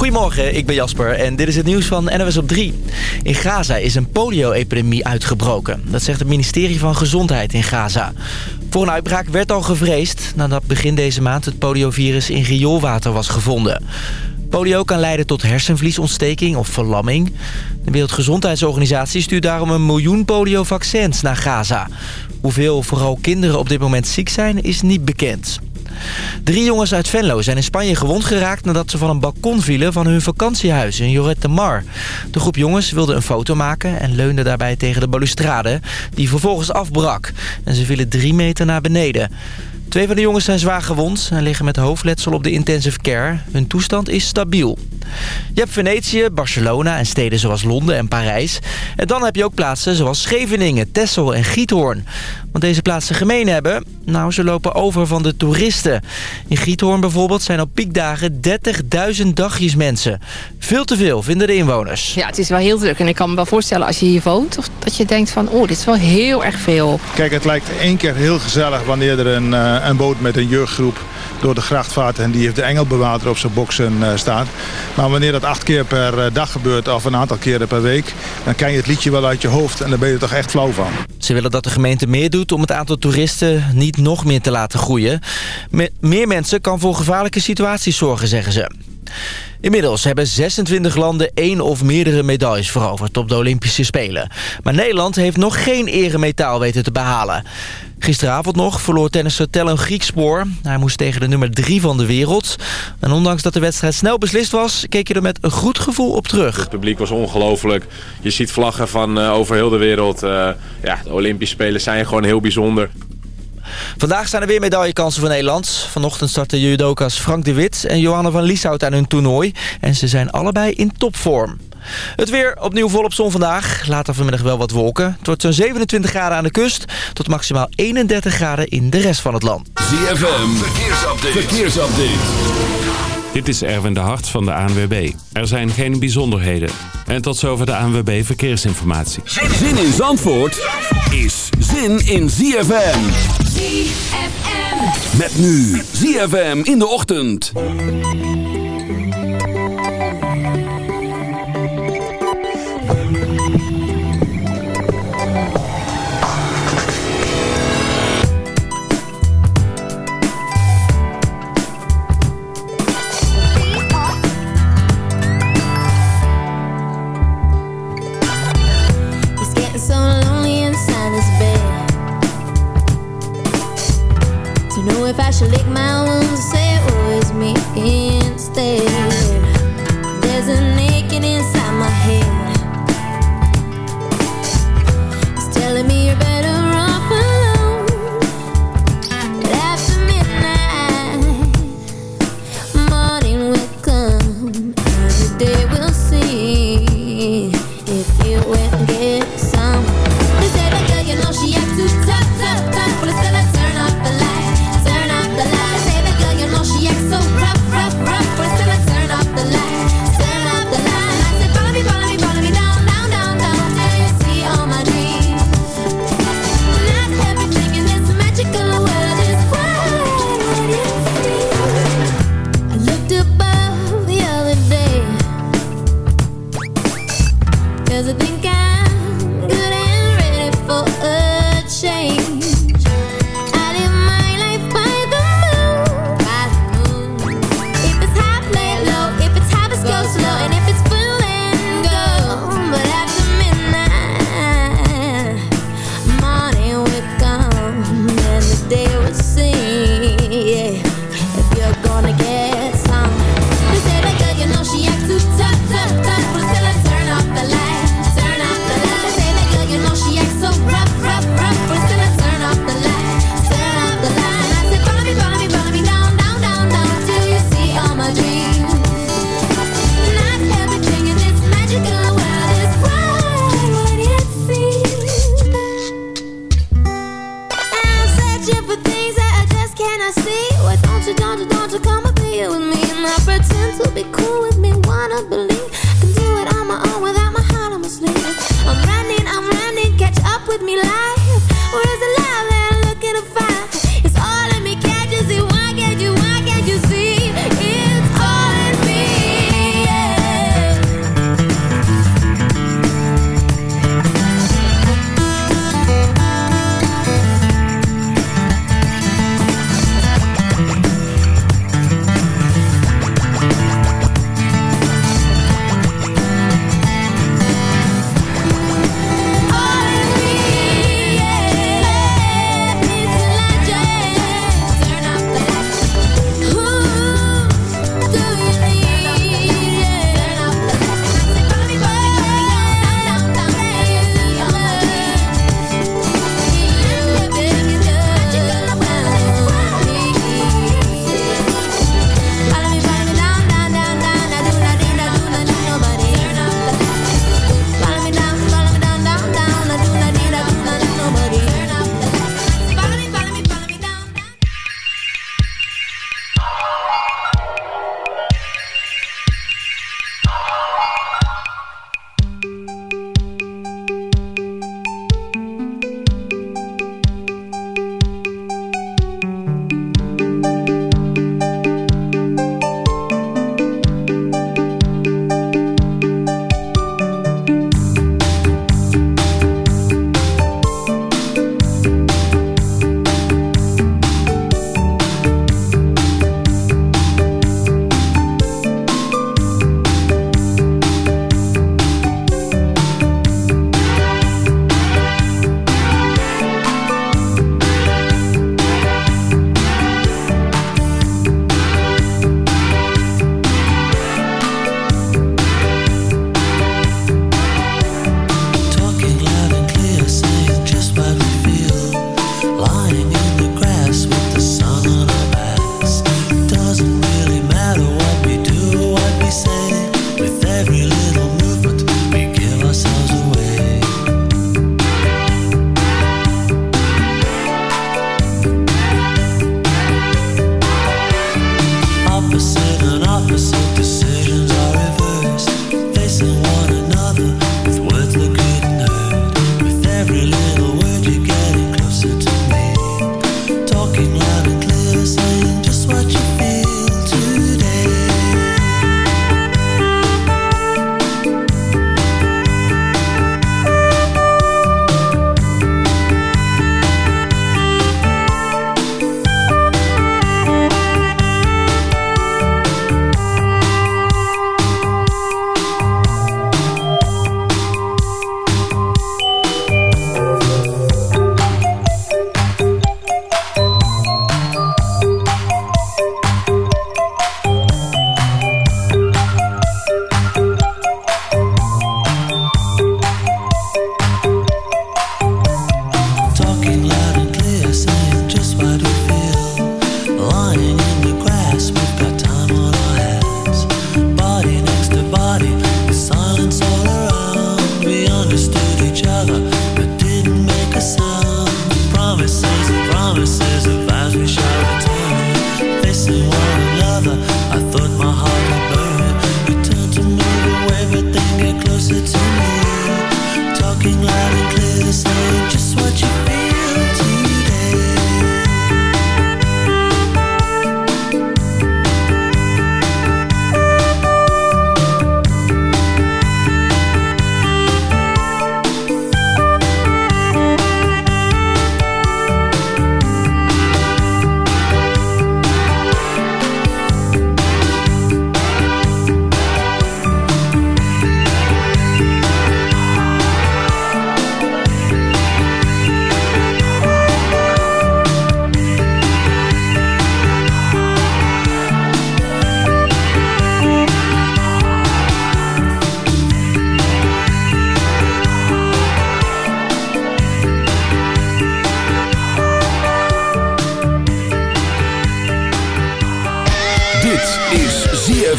Goedemorgen, ik ben Jasper en dit is het nieuws van NWS op 3. In Gaza is een polio-epidemie uitgebroken. Dat zegt het ministerie van Gezondheid in Gaza. Voor een uitbraak werd al gevreesd nadat begin deze maand het poliovirus in rioolwater was gevonden. Polio kan leiden tot hersenvliesontsteking of verlamming. De Wereldgezondheidsorganisatie stuurt daarom een miljoen poliovaccins naar Gaza. Hoeveel vooral kinderen op dit moment ziek zijn is niet bekend. Drie jongens uit Venlo zijn in Spanje gewond geraakt... nadat ze van een balkon vielen van hun vakantiehuis in Lloret de Mar. De groep jongens wilde een foto maken en leunde daarbij tegen de balustrade... die vervolgens afbrak. En ze vielen drie meter naar beneden. Twee van de jongens zijn zwaar gewond en liggen met hoofdletsel op de intensive care. Hun toestand is stabiel. Je hebt Venetië, Barcelona en steden zoals Londen en Parijs. En dan heb je ook plaatsen zoals Scheveningen, Texel en Giethoorn. Want deze plaatsen gemeen hebben, nou ze lopen over van de toeristen. In Giethoorn bijvoorbeeld zijn op piekdagen 30.000 dagjes mensen. Veel te veel, vinden de inwoners. Ja, het is wel heel druk. En ik kan me wel voorstellen als je hier woont... Of dat je denkt van, oh, dit is wel heel erg veel. Kijk, het lijkt één keer heel gezellig wanneer er een, uh, een boot met een jeugdgroep door de gracht vaart... en die heeft de engelbewaarder op zijn boksen uh, staan. Maar wanneer dat acht keer per uh, dag gebeurt of een aantal keren per week... dan ken je het liedje wel uit je hoofd en dan ben je er toch echt flauw van. Ze willen dat de gemeente meer doet om het aantal toeristen niet nog meer te laten groeien. Me meer mensen kan voor gevaarlijke situaties zorgen, zeggen ze. Inmiddels hebben 26 landen één of meerdere medailles veroverd op de Olympische Spelen. Maar Nederland heeft nog geen eremetaal weten te behalen. Gisteravond nog verloor tennisser Tellen Griekspoor. Hij moest tegen de nummer 3 van de wereld. En ondanks dat de wedstrijd snel beslist was... keek je er met een goed gevoel op terug. Het publiek was ongelooflijk. Je ziet vlaggen van uh, over heel de wereld. Uh, ja, de Olympische Spelen zijn gewoon heel bijzonder. Vandaag zijn er weer medaillekansen voor Nederland. Vanochtend starten judoka's Frank de Wit en Johanna van Lieshout aan hun toernooi. En ze zijn allebei in topvorm. Het weer opnieuw volop zon vandaag. Later vanmiddag wel wat wolken. Het wordt zo'n 27 graden aan de kust... tot maximaal 31 graden in de rest van het land. ZFM, verkeersupdate. verkeersupdate. Dit is Erwin de Hart van de ANWB. Er zijn geen bijzonderheden. En tot zover de ANWB Verkeersinformatie. Zin in Zandvoort is zin in ZFM. ZFM. Met nu ZFM in de ochtend. If I should lick my wounds and say it was me instead.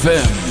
ZFM.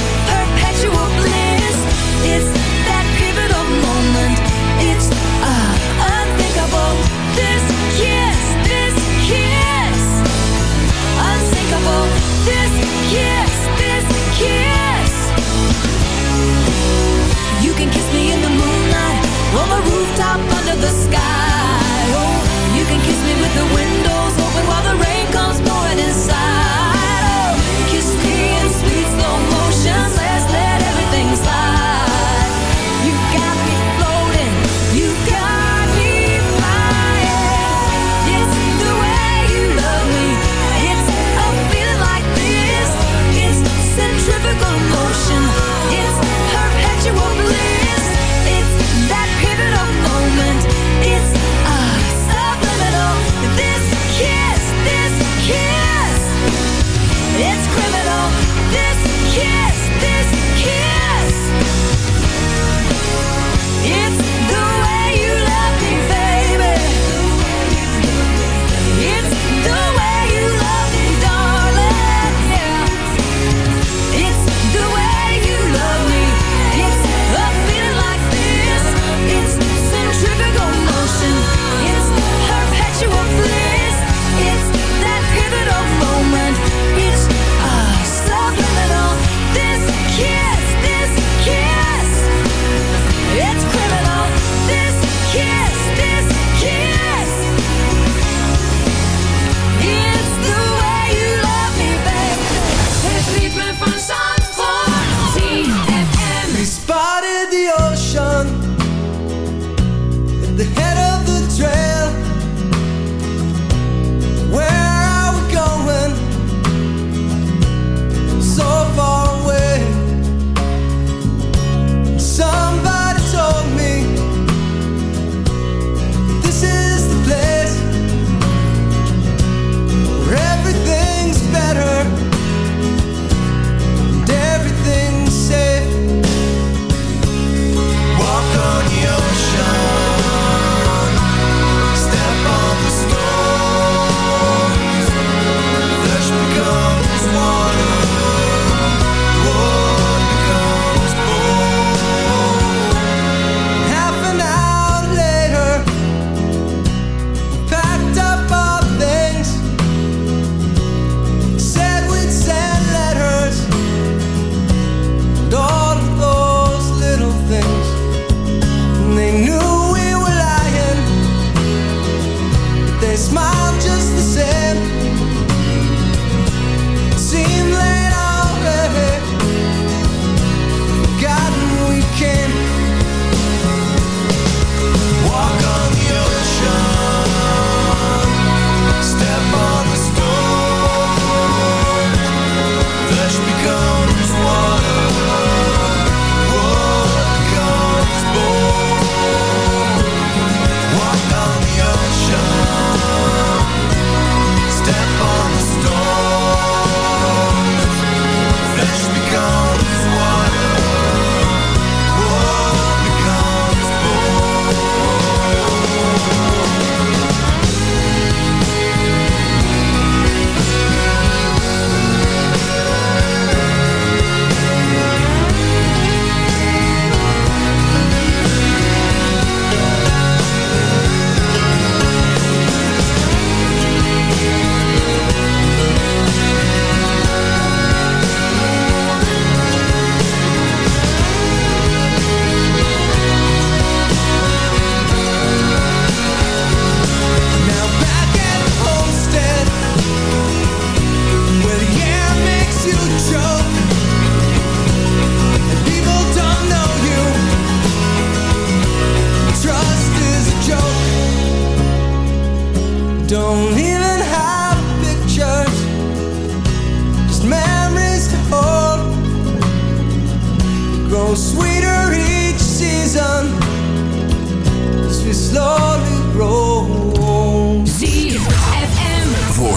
the wind.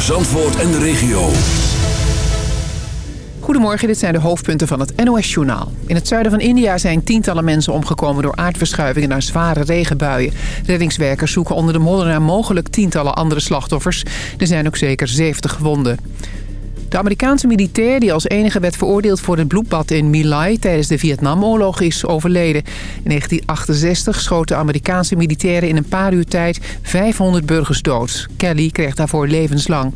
Zandvoort en de regio. Goedemorgen, dit zijn de hoofdpunten van het NOS-journaal. In het zuiden van India zijn tientallen mensen omgekomen door aardverschuivingen naar zware regenbuien. Reddingswerkers zoeken onder de modder naar mogelijk tientallen andere slachtoffers. Er zijn ook zeker 70 gewonden. De Amerikaanse militair die als enige werd veroordeeld voor het bloedbad in My Lai tijdens de Vietnamoorlog is overleden. In 1968 schoten Amerikaanse militairen in een paar uur tijd 500 burgers dood. Kelly kreeg daarvoor levenslang.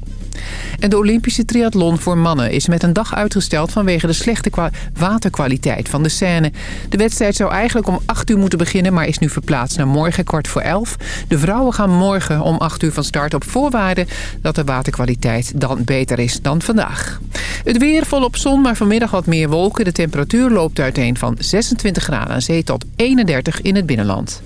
En de Olympische triathlon voor mannen is met een dag uitgesteld vanwege de slechte kwa- waterkwaliteit van de Seine. De wedstrijd zou eigenlijk om 8 uur moeten beginnen, maar is nu verplaatst naar morgen kwart voor 11. De vrouwen gaan morgen om 8 uur van start op voorwaarde dat de waterkwaliteit dan beter is dan vandaag. Het weer volop zon, maar vanmiddag wat meer wolken. De temperatuur loopt uiteen van 26 graden aan zee tot 31 in het binnenland.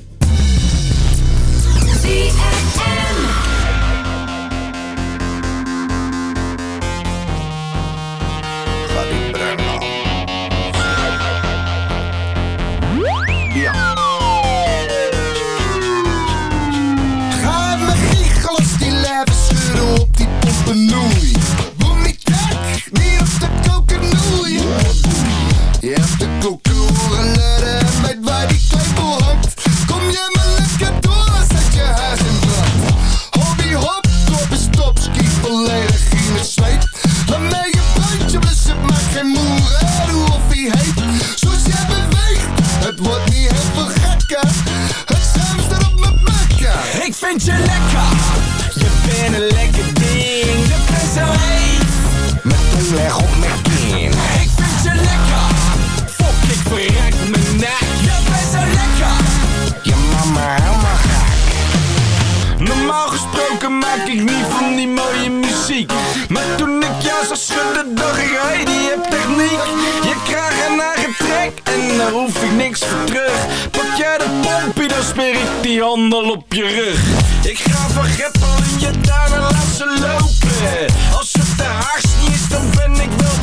Boem niet kijk, niet op de kokenoei. Je hebt de koken horen en weet waar die klepel hangt. Kom je maar lekker door, zet je huis in brand. Hobby hop, kop is top, ski volledig in het zweet. Laat mij je bandje blussen, maak geen uit hoe of hij heet. Zoals jij beweegt, het wordt niet heel veel gekker. Het schuim staat op mijn bekken. Ik vind je lekker, je bent een lekker leg op mijn kin. ik vind je lekker. Fok, ik verrek mijn nek. Je bent zo lekker. Je mama helemaal gek. Normaal gesproken maak ik niet van die mooie muziek. Maar toen ik jou zag schudden, dacht ik, hey, die heb techniek. Je krijgt een eigen trek en daar hoef ik niks voor terug. Pak jij de pompie, dan smeer ik die handel op je rug. Ik ga van greppel in je tuin en laat ze lopen. Als het de haars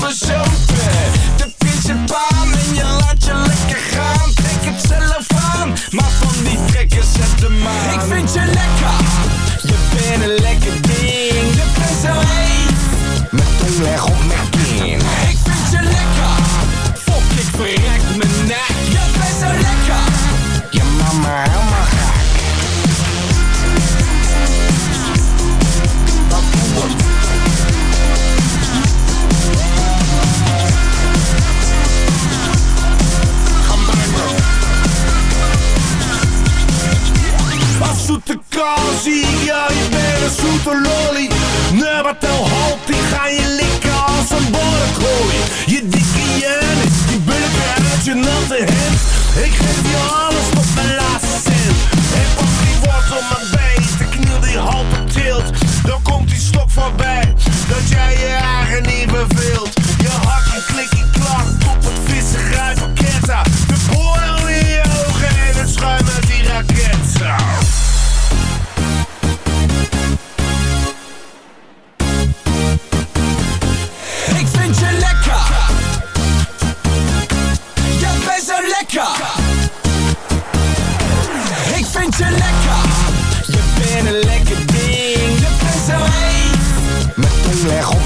ik wel bezopen. De paan en je laat je lekker gaan. Trek het zelf aan, maar van die trekken zet hem aan. Ik vind je lekker, je bent een lekker ding. Je bent zo heet, Mijn tong leg zie ik jou, je bent een zoete lolly. Maar tel halt, die ga je likken als een borrekooi. Je dikke Janis, die bulken uit je natte hemd. Ik geef je alles tot mijn laatste cent. En pak die wortel mijn beet, de kniel die halve tilt. Dan komt die stok voorbij, dat jij je eigen niet verveelt. Je hak en klik je klak, op het vissen paketta. De je lekker. Je bent een lekker ding. Je bent zo heet. Mijn tong leg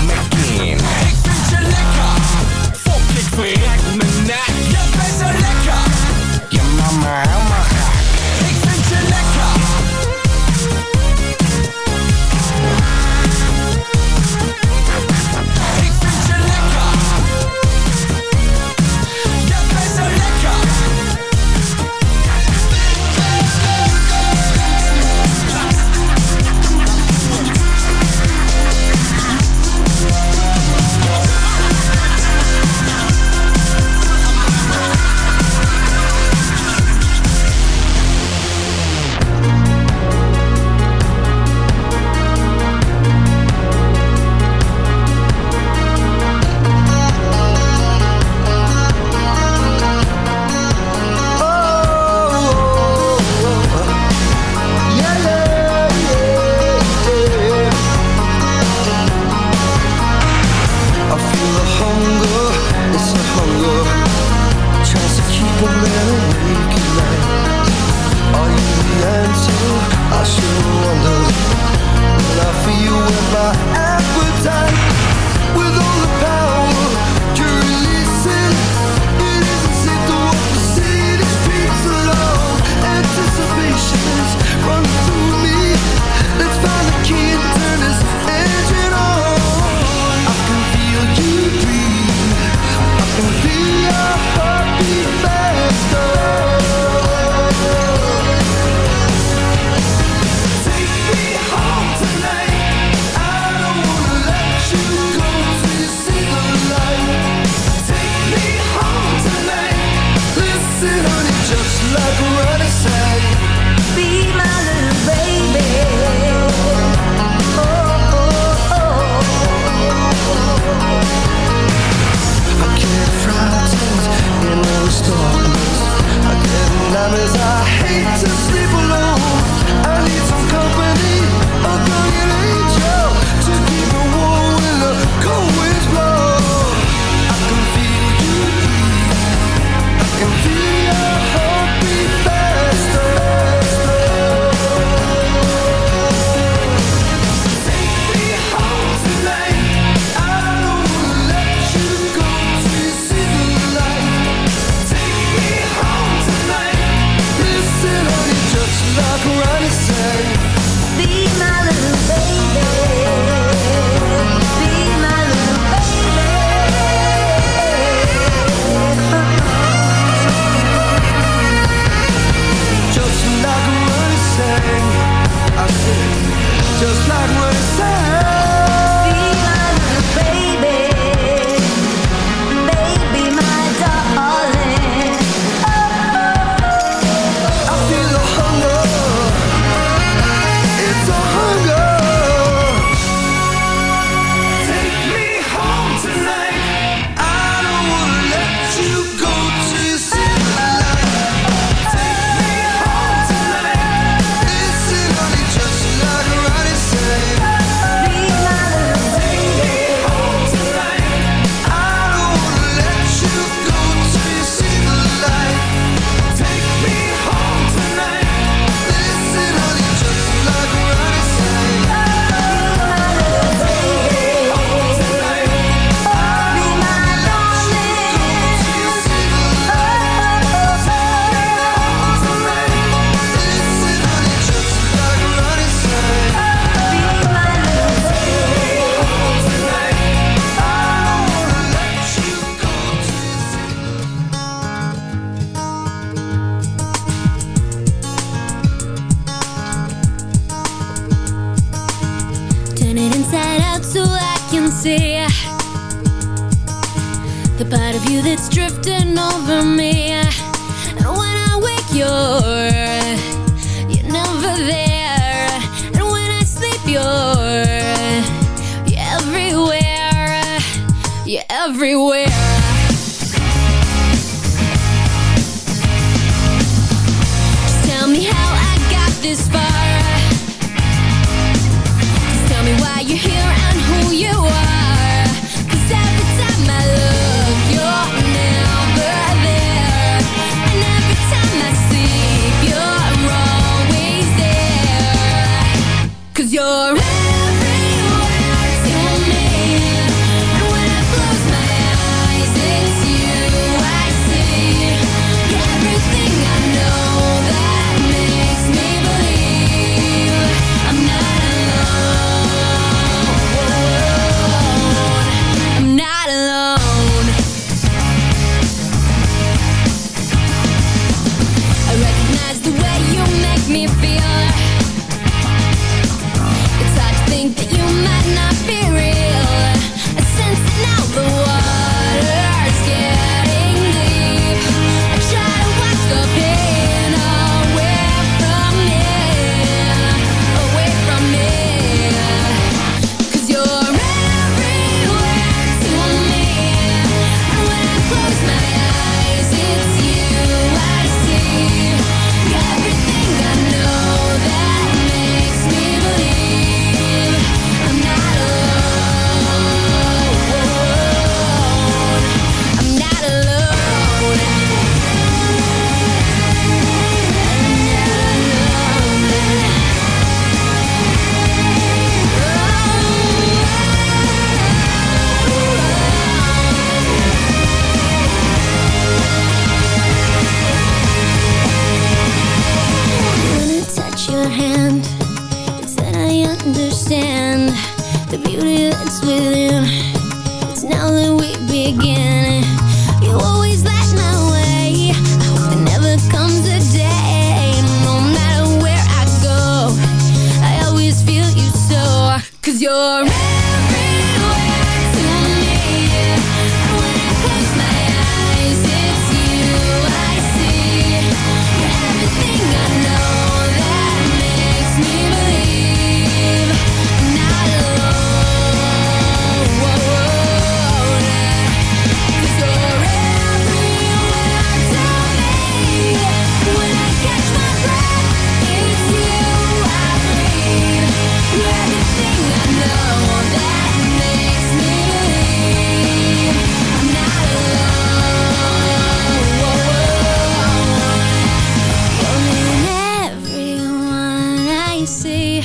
see.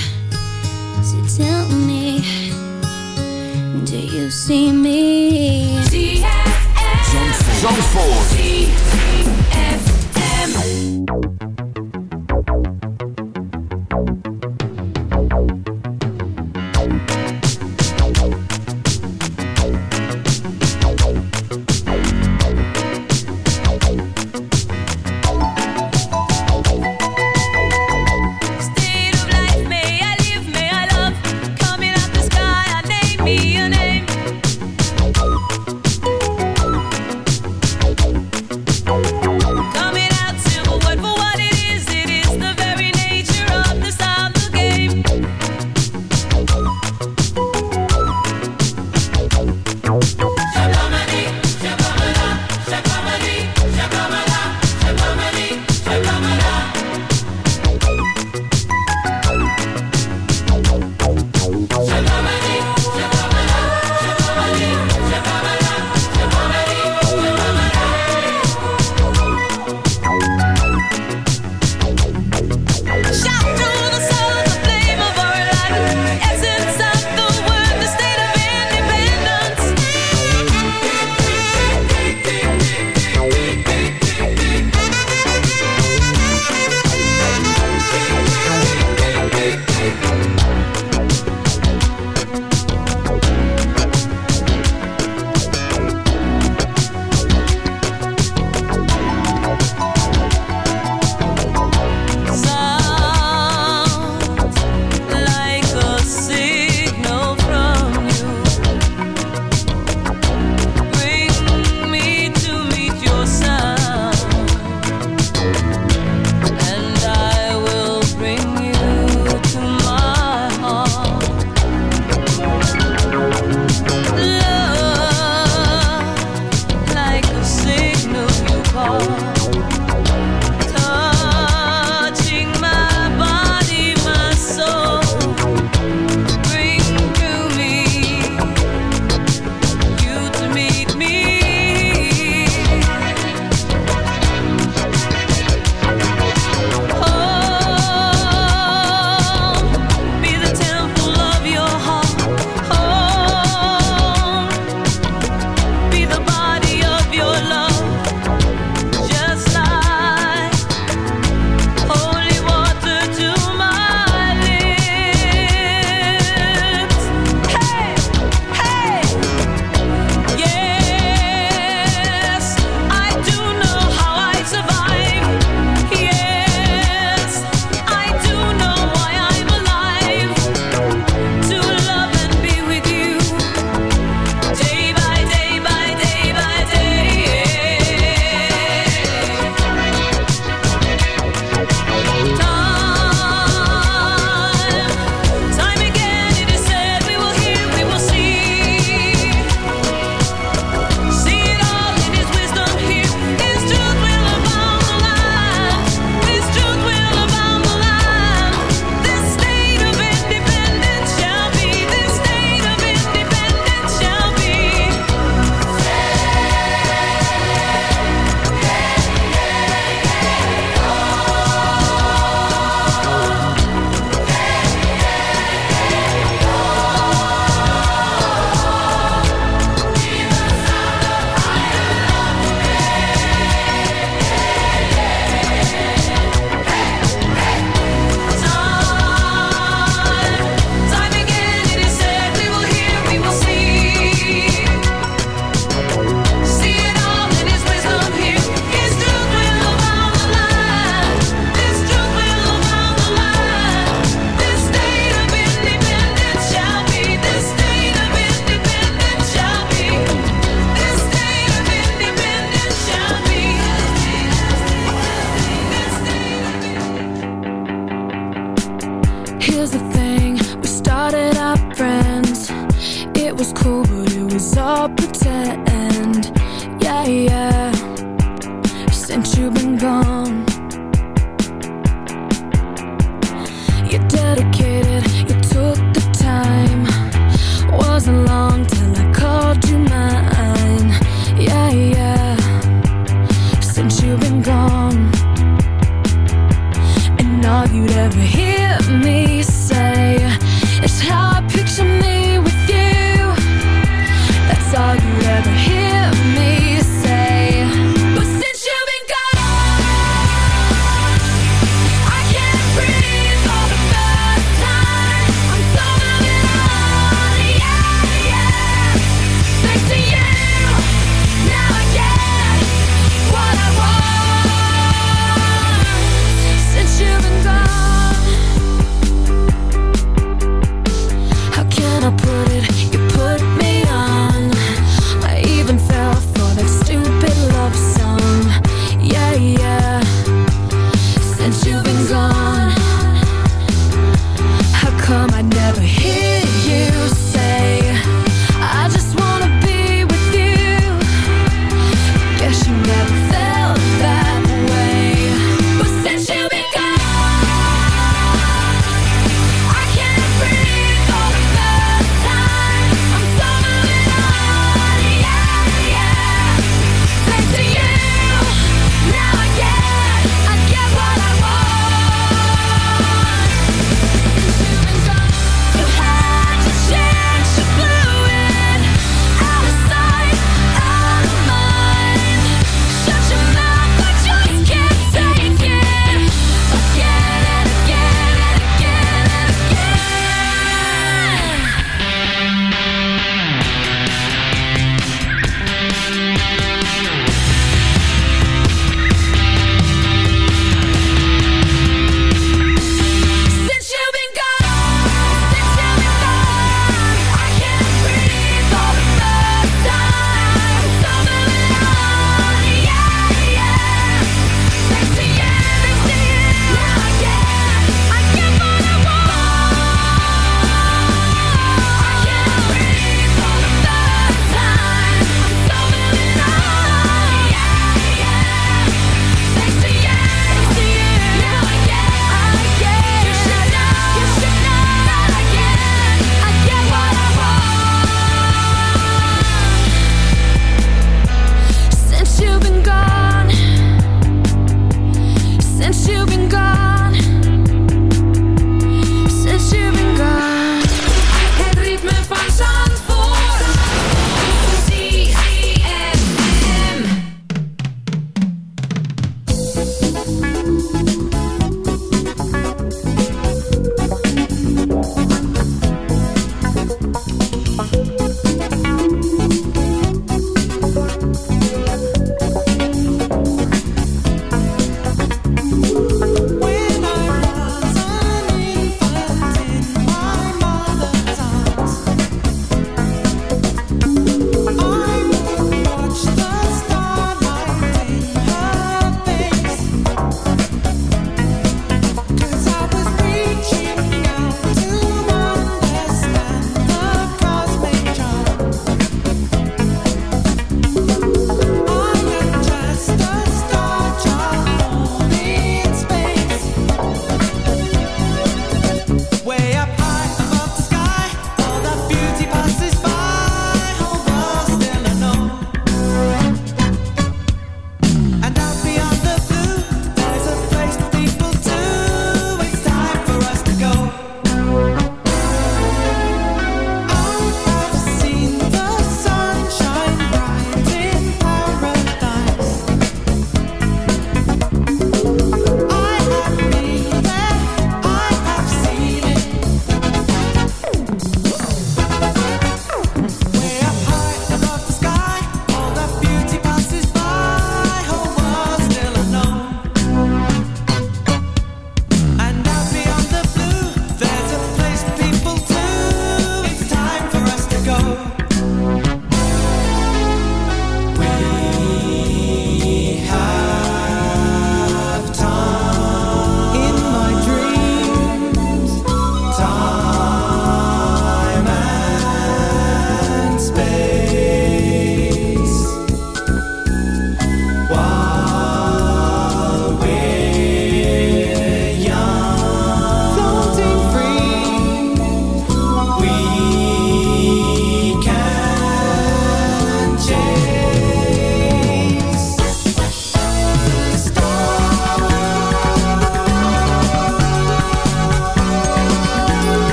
So tell me, do you see me? Zandvoort.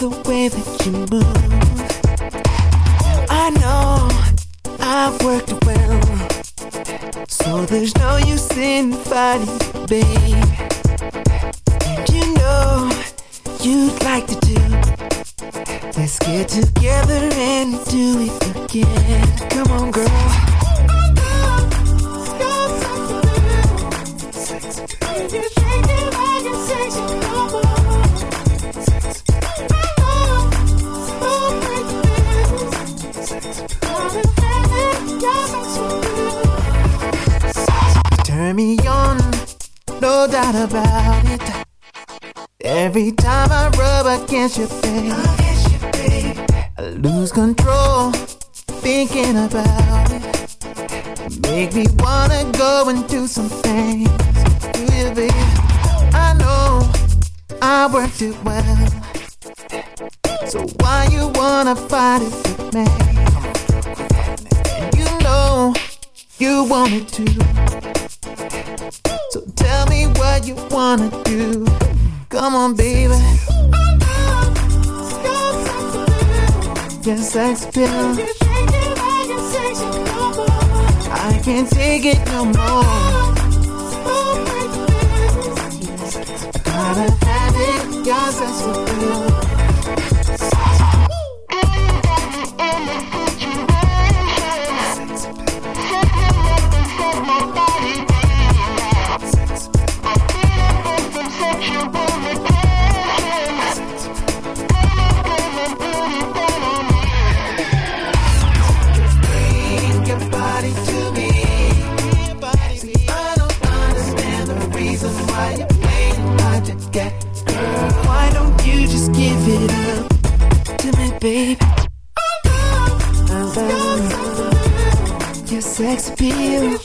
the way that you move. I know I've worked well, so there's no use in fighting, babe. I can't take it no more. I gotta have it, cause that's what baby. I love your sex appeal.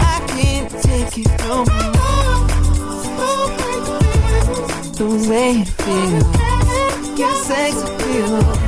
I can't take it no more. The way it feels, your sex appeal.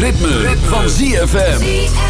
ritme, van ZFM.